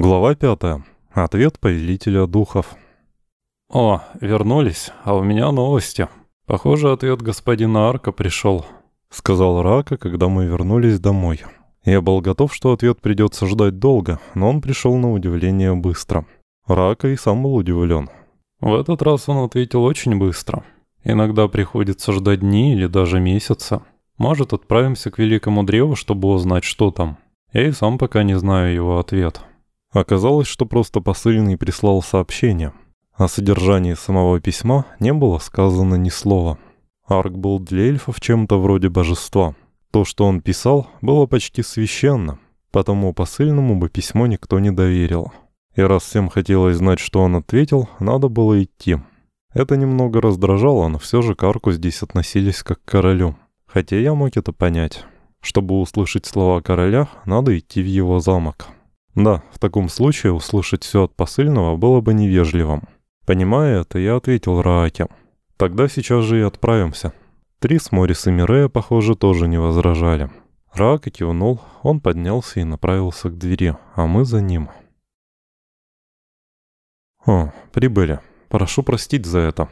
Глава пятая. Ответ повелителя духов. «О, вернулись, а у меня новости. Похоже, ответ господина Арка пришел», — сказал Рака, когда мы вернулись домой. Я был готов, что ответ придется ждать долго, но он пришел на удивление быстро. Рака и сам был удивлен. В этот раз он ответил очень быстро. Иногда приходится ждать дни или даже месяца. Может, отправимся к великому древу, чтобы узнать, что там. Я и сам пока не знаю его ответ. Оказалось, что просто посыльный прислал сообщение. О содержании самого письма не было сказано ни слова. Арк был для эльфов чем-то вроде божества. То, что он писал, было почти священно, потому посыльному бы письмо никто не доверил. И раз всем хотелось знать, что он ответил, надо было идти. Это немного раздражало, но все же к Арку здесь относились как к королю. Хотя я мог это понять. Чтобы услышать слова короля, надо идти в его замок. Да, в таком случае услышать все от посыльного было бы невежливым. Понимая это, я ответил Рааке. Тогда сейчас же и отправимся. Трис, Морис и Мирея, похоже, тоже не возражали. Раака кивнул, он поднялся и направился к двери, а мы за ним. О, прибыли. Прошу простить за это.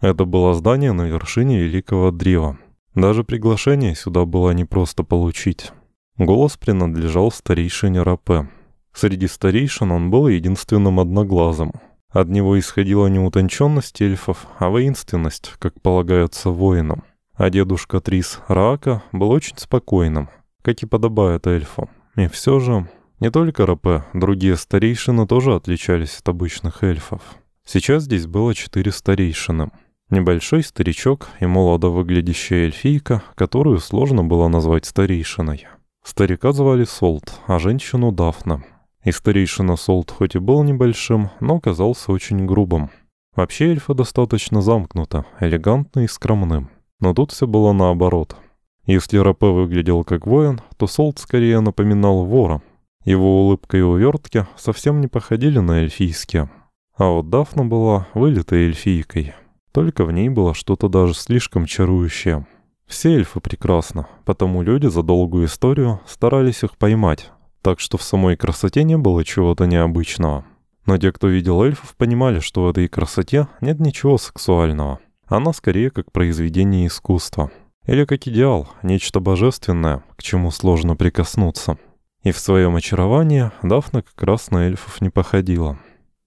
Это было здание на вершине Великого Древа. Даже приглашение сюда было не просто получить. Голос принадлежал старейшине Рапе. Среди старейшин он был единственным одноглазым. От него исходила не утонченность эльфов, а воинственность, как полагается воинам. А дедушка Трис Рака был очень спокойным, как и подобает эльфу. И все же, не только Рапе, другие старейшины тоже отличались от обычных эльфов. Сейчас здесь было четыре старейшины. Небольшой старичок и молодо выглядящая эльфийка, которую сложно было назвать старейшиной. Старика звали Солт, а женщину Дафна. И старейшина Солт хоть и был небольшим, но казался очень грубым. Вообще эльфа достаточно замкнуто, элегантно и скромным. Но тут все было наоборот. Если Рапе выглядел как воин, то Солт скорее напоминал вора. Его улыбка и увертки совсем не походили на эльфийские. А вот Дафна была вылитой эльфийкой. Только в ней было что-то даже слишком чарующее. Все эльфы прекрасны, потому люди за долгую историю старались их поймать, так что в самой красоте не было чего-то необычного. Но те, кто видел эльфов, понимали, что в этой красоте нет ничего сексуального. Она скорее как произведение искусства. Или как идеал, нечто божественное, к чему сложно прикоснуться. И в своем очаровании Дафна как раз на эльфов не походила.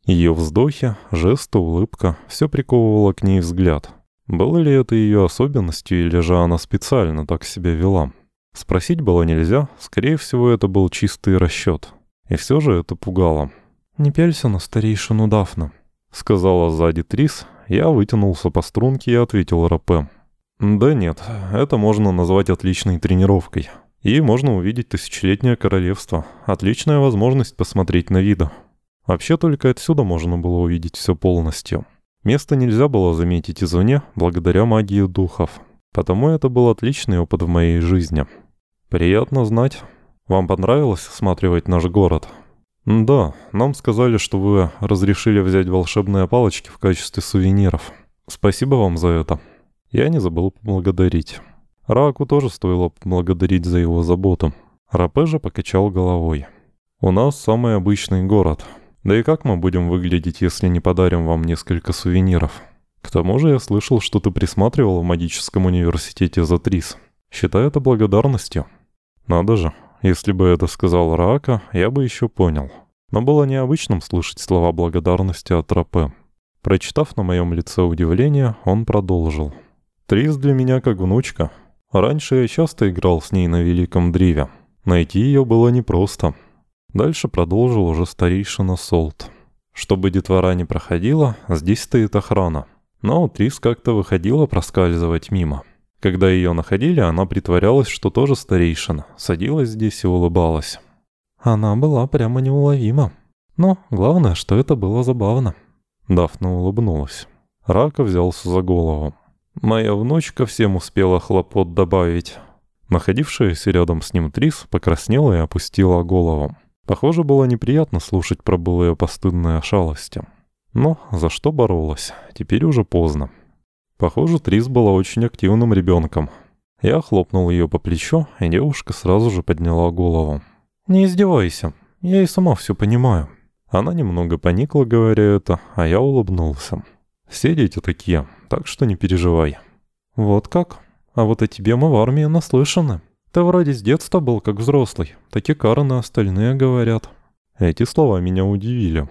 Ее вздохи, жесты, улыбка – все приковывало к ней взгляд. Было ли это ее особенностью, или же она специально так себя вела? Спросить было нельзя, скорее всего, это был чистый расчет. И все же это пугало. «Не пялься на старейшину Дафна», — сказала сзади Трис. Я вытянулся по струнке и ответил Рапе. «Да нет, это можно назвать отличной тренировкой. И можно увидеть тысячелетнее королевство. Отличная возможность посмотреть на вида. Вообще только отсюда можно было увидеть все полностью. Место нельзя было заметить извне, благодаря магии духов. Потому это был отличный опыт в моей жизни. Приятно знать. Вам понравилось осматривать наш город? Да, нам сказали, что вы разрешили взять волшебные палочки в качестве сувениров. Спасибо вам за это. Я не забыл поблагодарить. Раку тоже стоило поблагодарить за его заботу. Рапе же покачал головой. У нас самый обычный город. Да и как мы будем выглядеть, если не подарим вам несколько сувениров? К тому же я слышал, что ты присматривал в магическом университете за Трис. Считай это благодарностью. Надо же, если бы это сказал Рака, я бы еще понял. Но было необычным слышать слова благодарности от Рапе. Прочитав на моем лице удивление, он продолжил. «Трис для меня как внучка. Раньше я часто играл с ней на Великом Древе. Найти ее было непросто». Дальше продолжил уже старейшина Солт. «Чтобы детвора не проходила, здесь стоит охрана. Но Трис как-то выходила проскальзывать мимо. Когда ее находили, она притворялась, что тоже старейшина, садилась здесь и улыбалась. Она была прямо неуловима. Но главное, что это было забавно. Дафна улыбнулась. Рака взялся за голову. Моя внучка всем успела хлопот добавить. Находившаяся рядом с ним Трис покраснела и опустила голову. Похоже, было неприятно слушать про былые постыдные шалости. Но за что боролась, теперь уже поздно. Похоже, Трис была очень активным ребенком. Я хлопнул ее по плечу, и девушка сразу же подняла голову. «Не издевайся, я и сама все понимаю. Она немного поникла, говоря это, а я улыбнулся. Все дети такие, так что не переживай. Вот как? А вот о тебе мы в армии наслышаны. Ты вроде с детства был как взрослый. Такие Карен и остальные говорят. Эти слова меня удивили.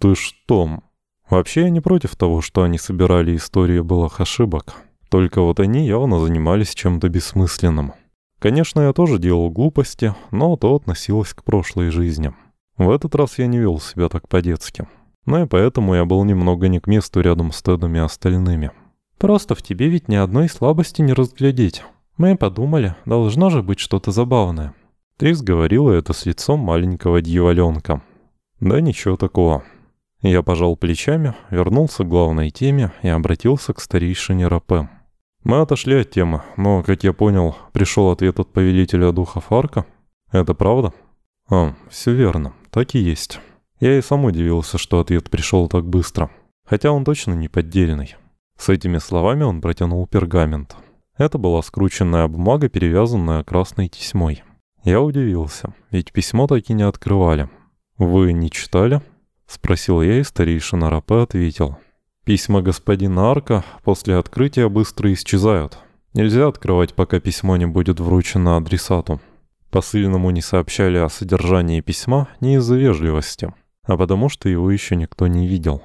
Ты что? Вообще я не против того, что они собирали истории былых ошибок. Только вот они явно занимались чем-то бессмысленным. Конечно, я тоже делал глупости, но то относилось к прошлой жизни. В этот раз я не вел себя так по-детски. Ну и поэтому я был немного не к месту рядом с Тедом и остальными. Просто в тебе ведь ни одной слабости не разглядеть. Мы подумали, должно же быть что-то забавное. Трис говорила это с лицом маленького дьяволенка. Да ничего такого. Я пожал плечами, вернулся к главной теме и обратился к старейшине Рапе. Мы отошли от темы, но, как я понял, пришел ответ от повелителя духа Фарка. Это правда? А, все верно, так и есть. Я и сам удивился, что ответ пришел так быстро. Хотя он точно не поддельный. С этими словами он протянул пергамент. Это была скрученная бумага, перевязанная красной тесьмой. Я удивился, ведь письмо так и не открывали. «Вы не читали?» — спросил я, и старейшина Рапе ответил. Письма господина Арка после открытия быстро исчезают. Нельзя открывать, пока письмо не будет вручено адресату. Посыльному не сообщали о содержании письма не из-за вежливости, а потому что его еще никто не видел.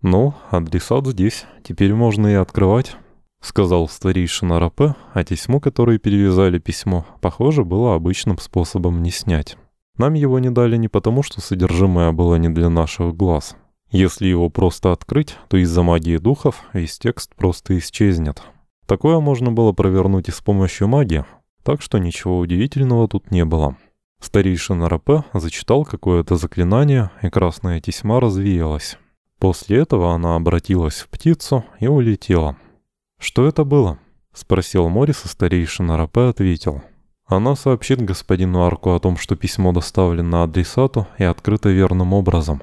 «Ну, адресат здесь, теперь можно и открывать», — сказал старейшина Рапе, а тесьму, которое перевязали письмо, похоже, было обычным способом не снять. Нам его не дали не потому, что содержимое было не для наших глаз, если его просто открыть, то из-за магии духов весь текст просто исчезнет. Такое можно было провернуть и с помощью магии, так что ничего удивительного тут не было. Старейшина Рапе зачитал какое-то заклинание, и красная тесьма развеялась. После этого она обратилась в птицу и улетела. «Что это было?» — спросил Морис, и старейшина Рапе ответил. «Она сообщит господину Арку о том, что письмо доставлено адресату и открыто верным образом».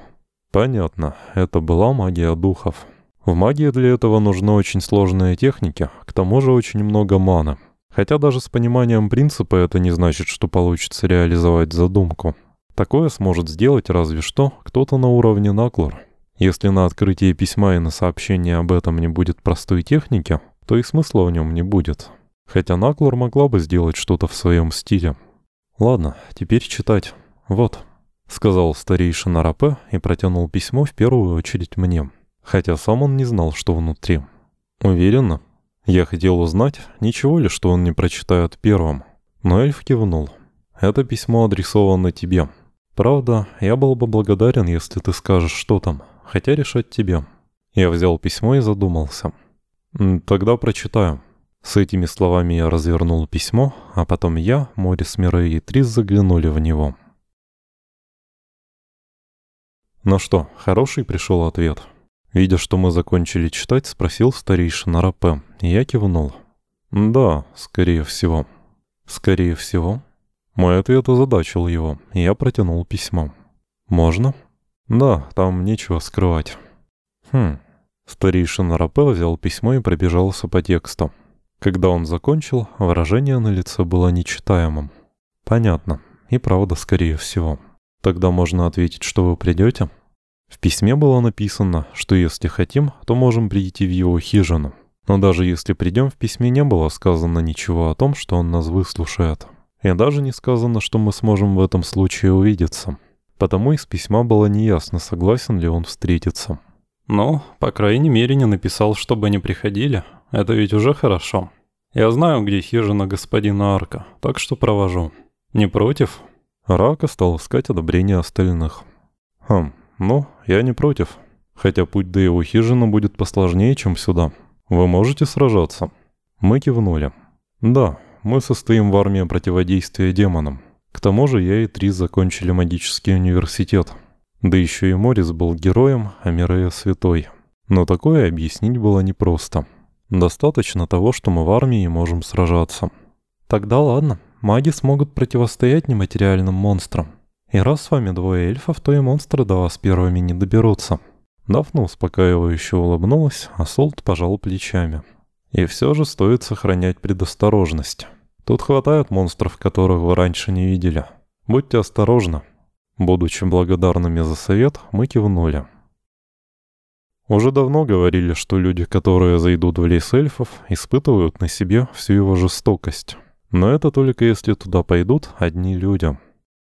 Понятно, это была магия духов. В магии для этого нужны очень сложные техники, к тому же очень много маны. Хотя даже с пониманием принципа это не значит, что получится реализовать задумку. Такое сможет сделать разве что кто-то на уровне Наклор. Если на открытие письма и на сообщение об этом не будет простой техники, то и смысла в нем не будет. Хотя Наклор могла бы сделать что-то в своем стиле. Ладно, теперь читать. Вот. — сказал старейшина Рапе и протянул письмо в первую очередь мне, хотя сам он не знал, что внутри. «Уверенно?» Я хотел узнать, ничего ли, что он не прочитает первым, но эльф кивнул. «Это письмо адресовано тебе. Правда, я был бы благодарен, если ты скажешь, что там, хотя решать тебе». Я взял письмо и задумался. «Тогда прочитаю». С этими словами я развернул письмо, а потом я, Морис, Мирей и Трис заглянули в него. Ну что, хороший пришел ответ. Видя, что мы закончили читать, спросил старейшина Рапе, и я кивнул. Да, скорее всего. Скорее всего. Мой ответ озадачил его, и я протянул письмо. Можно? Да, там нечего скрывать. Хм. Старейшина Рапе взял письмо и пробежался по тексту. Когда он закончил, выражение на лице было нечитаемым. Понятно. И правда, скорее всего. Тогда можно ответить, что вы придете. В письме было написано, что если хотим, то можем прийти в его хижину. Но даже если придем, в письме не было сказано ничего о том, что он нас выслушает. И даже не сказано, что мы сможем в этом случае увидеться. Потому из письма было неясно, согласен ли он встретиться. Ну, по крайней мере, не написал, чтобы они приходили. Это ведь уже хорошо. Я знаю, где хижина господина Арка, так что провожу. Не против?» Рака стал искать одобрение остальных. «Хм, ну, я не против. Хотя путь до его хижины будет посложнее, чем сюда. Вы можете сражаться?» Мы кивнули. «Да, мы состоим в армии противодействия демонам. К тому же я и Трис закончили магический университет. Да еще и Морис был героем, а Мирея святой. Но такое объяснить было непросто. Достаточно того, что мы в армии можем сражаться. Тогда ладно, маги смогут противостоять нематериальным монстрам. И раз с вами двое эльфов, то и монстры до вас первыми не доберутся». Дафна успокаивающе улыбнулась, а Солт пожал плечами. «И все же стоит сохранять предосторожность. Тут хватает монстров, которых вы раньше не видели. Будьте осторожны». Будучи благодарными за совет, мы кивнули. Уже давно говорили, что люди, которые зайдут в лес эльфов, испытывают на себе всю его жестокость. Но это только если туда пойдут одни люди.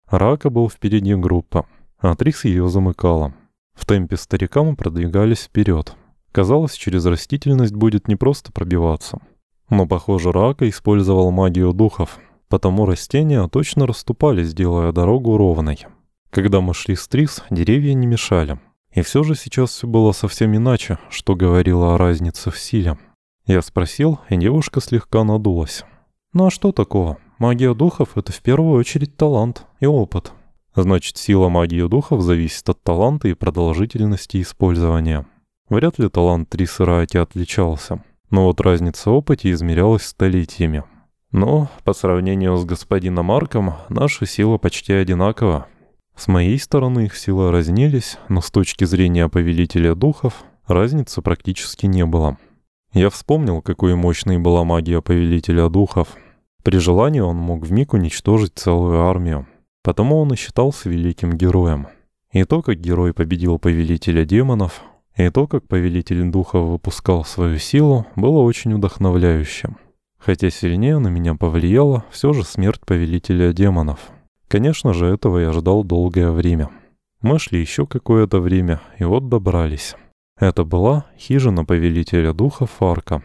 Рака был впереди группы, а Трис ее замыкала. В темпе старика мы продвигались вперед. Казалось, через растительность будет не просто пробиваться. Но, похоже, Рака использовал магию духов, потому растения точно расступались, делая дорогу ровной. Когда мы шли с Трис, деревья не мешали. И все же сейчас все было совсем иначе, что говорило о разнице в силе. Я спросил, и девушка слегка надулась. «Ну а что такого? Магия духов — это в первую очередь талант и опыт. Значит, сила магии духов зависит от таланта и продолжительности использования. Вряд ли талант Трисерати отличался, но вот разница в опыте измерялась столетиями. Но, по сравнению с господином Марком, наша сила почти одинакова. С моей стороны их силы разнились, но с точки зрения повелителя духов разницы практически не было. Я вспомнил, какой мощной была магия повелителя духов. При желании он мог вмиг уничтожить целую армию. Потому он и считался великим героем. И то, как герой победил повелителя демонов, и то, как повелитель духов выпускал свою силу, было очень вдохновляющим. Хотя сильнее на меня повлияла все же смерть повелителя демонов. Конечно же, этого я ждал долгое время. Мы шли еще какое-то время, и вот добрались. Это была хижина повелителя духа Фарка.